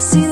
See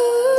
Ooh.